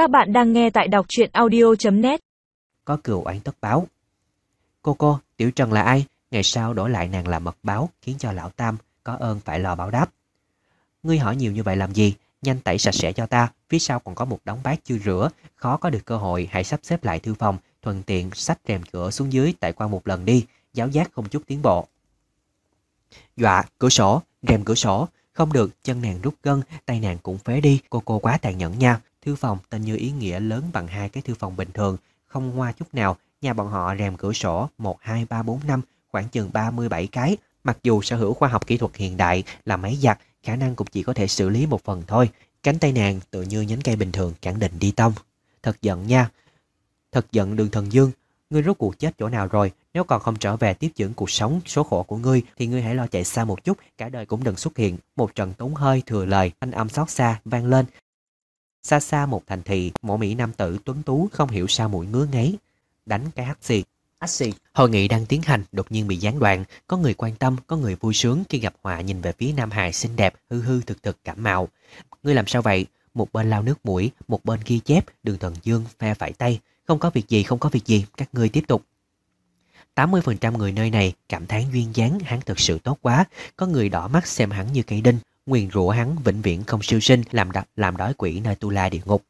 Các bạn đang nghe tại đọc truyện audio.net Có cựu oán tất báo. Cô cô, Tiểu Trần là ai? Ngày sau đổi lại nàng làm mật báo khiến cho lão Tam có ơn phải lò báo đáp. Ngươi hỏi nhiều như vậy làm gì? Nhanh tẩy sạch sẽ cho ta, phía sau còn có một đống bát chưa rửa, khó có được cơ hội hãy sắp xếp lại thư phòng, thuận tiện xách rèm cửa xuống dưới tại qua một lần đi, giáo giác không chút tiến bộ. Dọa, cửa sổ, rèm cửa sổ, không được, chân nàng rút gân, tay nàng cũng phế đi, cô cô quá tàn nhẫn nha. Thư phòng tên như ý nghĩa lớn bằng hai cái thư phòng bình thường, không hoa chút nào, nhà bọn họ rèm cửa sổ 1, 2, 3, 4, 5, khoảng chừng 37 cái. Mặc dù sở hữu khoa học kỹ thuật hiện đại là máy giặt, khả năng cũng chỉ có thể xử lý một phần thôi. Cánh tay nàng tự như nhánh cây bình thường khẳng định đi tông. Thật giận nha. Thật giận đường thần dương. Ngươi rốt cuộc chết chỗ nào rồi? Nếu còn không trở về tiếp dưỡng cuộc sống số khổ của ngươi thì ngươi hãy lo chạy xa một chút, cả đời cũng đừng xuất hiện. Một trận tốn hơi thừa lời, thanh âm xót xa vang lên. Xa xa một thành thị, mộ mỹ nam tử tuấn tú không hiểu sao mũi ngứa ngáy. Đánh cái hắt xì. Xì. Hội nghị đang tiến hành, đột nhiên bị gián đoạn. Có người quan tâm, có người vui sướng khi gặp họa nhìn về phía Nam Hải xinh đẹp, hư hư thực thực cảm mạo. Ngươi làm sao vậy? Một bên lau nước mũi, một bên ghi chép, đường thần dương phe phải tay. Không có việc gì, không có việc gì, các ngươi tiếp tục. 80% người nơi này cảm thán duyên dáng hắn thực sự tốt quá, có người đỏ mắt xem hắn như cây đinh, nguyền rủa hắn vĩnh viễn không siêu sinh làm đ- làm đói quỷ nơi tu la địa ngục.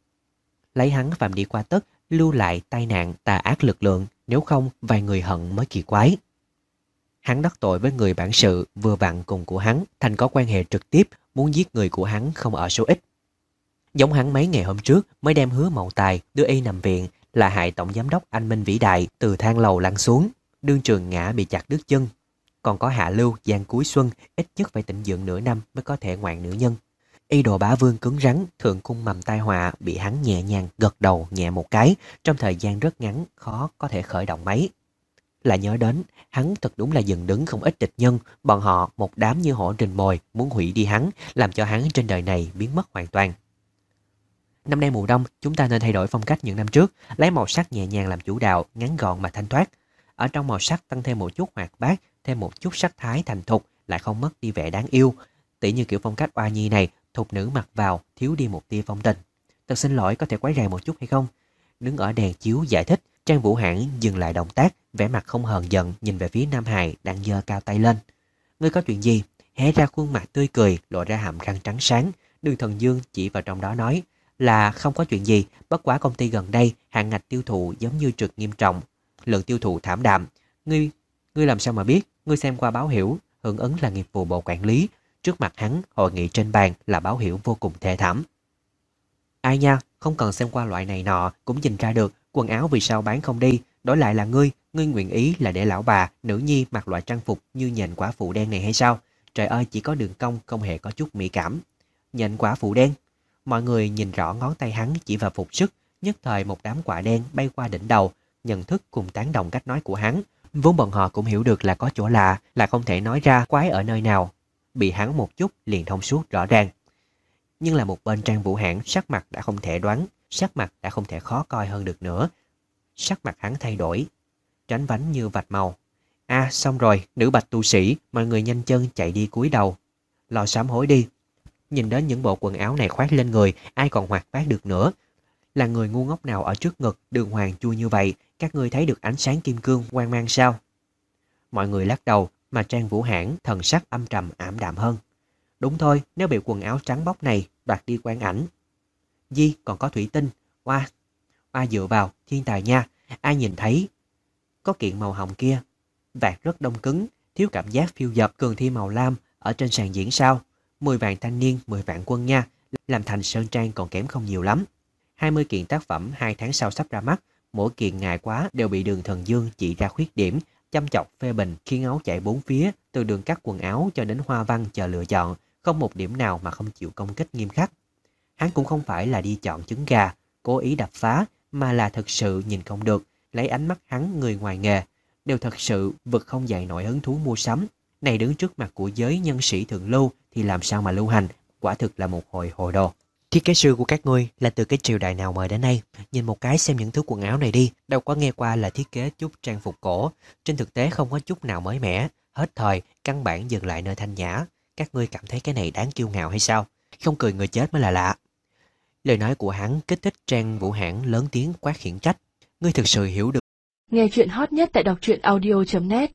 Lấy hắn phạm đi qua tất, lưu lại tai nạn tà ác lực lượng, nếu không vài người hận mới kỳ quái. Hắn đắc tội với người bản sự vừa vặn cùng của hắn, thành có quan hệ trực tiếp, muốn giết người của hắn không ở số ít. Giống hắn mấy ngày hôm trước mới đem hứa mậu tài đưa y nằm viện là hại tổng giám đốc anh Minh vĩ đại từ thang lầu lăn xuống, đương trường ngã bị chặt đứt chân. Còn có hạ lưu, giang cuối xuân, ít nhất phải tĩnh dưỡng nửa năm mới có thể ngoạn nữ nhân. Y đồ bá vương cứng rắn, thượng cung mầm tai họa bị hắn nhẹ nhàng gật đầu nhẹ một cái, trong thời gian rất ngắn khó có thể khởi động máy. là nhớ đến, hắn thật đúng là dừng đứng không ít địch nhân, bọn họ một đám như hổ rình mồi muốn hủy đi hắn, làm cho hắn trên đời này biến mất hoàn toàn. Năm nay mùa đông, chúng ta nên thay đổi phong cách những năm trước, lấy màu sắc nhẹ nhàng làm chủ đạo, ngắn gọn mà thanh thoát. Ở trong màu sắc tăng thêm một chút hoạt bát, thêm một chút sắc thái thành thục, lại không mất đi vẻ đáng yêu. Tỷ như kiểu phong cách oa nhi này, thục nữ mặc vào, thiếu đi một tia phong tình. Thật xin lỗi có thể quấy rầy một chút hay không? Đứng ở đèn chiếu giải thích, Trang Vũ Hãn dừng lại động tác, vẻ mặt không hờn giận nhìn về phía Nam Hải đang giơ cao tay lên. Ngươi có chuyện gì? Hé ra khuôn mặt tươi cười, lộ ra hàm răng trắng sáng. Đường thần dương chỉ vào trong đó nói là không có chuyện gì, bất quá công ty gần đây hạn ngạch tiêu thụ giống như trượt nghiêm trọng, lượng tiêu thụ thảm đạm. Ngươi, ngươi làm sao mà biết? Ngươi xem qua báo hiểu, hưởng ứng là nghiệp vụ bộ quản lý. Trước mặt hắn, hội nghị trên bàn là báo hiểu vô cùng thê thảm. Ai nha, không cần xem qua loại này nọ, cũng nhìn ra được quần áo vì sao bán không đi. Đổi lại là ngươi, ngươi nguyện ý là để lão bà, nữ nhi mặc loại trang phục như nhện quả phụ đen này hay sao? Trời ơi, chỉ có đường cong không hề có chút mỹ cảm. Nhện quả phụ đen, Mọi người nhìn rõ ngón tay hắn chỉ vào phục sức, nhất thời một đám quả đen bay qua đỉnh đầu, nhận thức cùng tán đồng cách nói của hắn. Vốn bọn họ cũng hiểu được là có chỗ lạ, là không thể nói ra quái ở nơi nào. Bị hắn một chút liền thông suốt rõ ràng. Nhưng là một bên trang vũ hãn sắc mặt đã không thể đoán, sắc mặt đã không thể khó coi hơn được nữa. Sắc mặt hắn thay đổi, tránh vánh như vạch màu. À xong rồi, nữ bạch tu sĩ, mọi người nhanh chân chạy đi cúi đầu. Lo sám hối đi, Nhìn đến những bộ quần áo này khoác lên người, ai còn hoạt bát được nữa. Là người ngu ngốc nào ở trước ngực, đường hoàng chui như vậy, các ngươi thấy được ánh sáng kim cương quang mang sao? Mọi người lắc đầu, mà Trang Vũ Hãn thần sắc âm trầm ảm đạm hơn. Đúng thôi, nếu bị quần áo trắng bóc này đoạt đi quang ảnh. Di còn có thủy tinh, oa, oa dựa vào, thiên tài nha, ai nhìn thấy. Có kiện màu hồng kia, vạt rất đông cứng, thiếu cảm giác phiêu dập cường thi màu lam ở trên sàn diễn sao. 10 vạn thanh niên, 10 vạn quân nha, làm thành Sơn Trang còn kém không nhiều lắm. 20 kiện tác phẩm 2 tháng sau sắp ra mắt, mỗi kiện ngại quá đều bị đường thần dương chỉ ra khuyết điểm, chăm chọc phê bình khiến áo chạy bốn phía, từ đường cắt quần áo cho đến hoa văn chờ lựa chọn, không một điểm nào mà không chịu công kích nghiêm khắc. Hắn cũng không phải là đi chọn trứng gà, cố ý đập phá, mà là thật sự nhìn không được, lấy ánh mắt hắn người ngoài nghề, đều thật sự vực không dạy nổi hứng thú mua sắm. Này đứng trước mặt của giới nhân sĩ thượng lưu thì làm sao mà lưu hành, quả thực là một hồi hồ đồ. Thiết kế sư của các ngươi là từ cái triều đại nào mời đến đây? Nhìn một cái xem những thứ quần áo này đi, đâu có nghe qua là thiết kế chút trang phục cổ. Trên thực tế không có chút nào mới mẻ, hết thời, căn bản dừng lại nơi thanh nhã. Các ngươi cảm thấy cái này đáng kiêu ngạo hay sao? Không cười người chết mới là lạ. Lời nói của hắn kích thích Trang Vũ Hãn lớn tiếng quát khiển trách. Ngươi thực sự hiểu được. Nghe chuyện hot nhất tại đọc truyện audio.net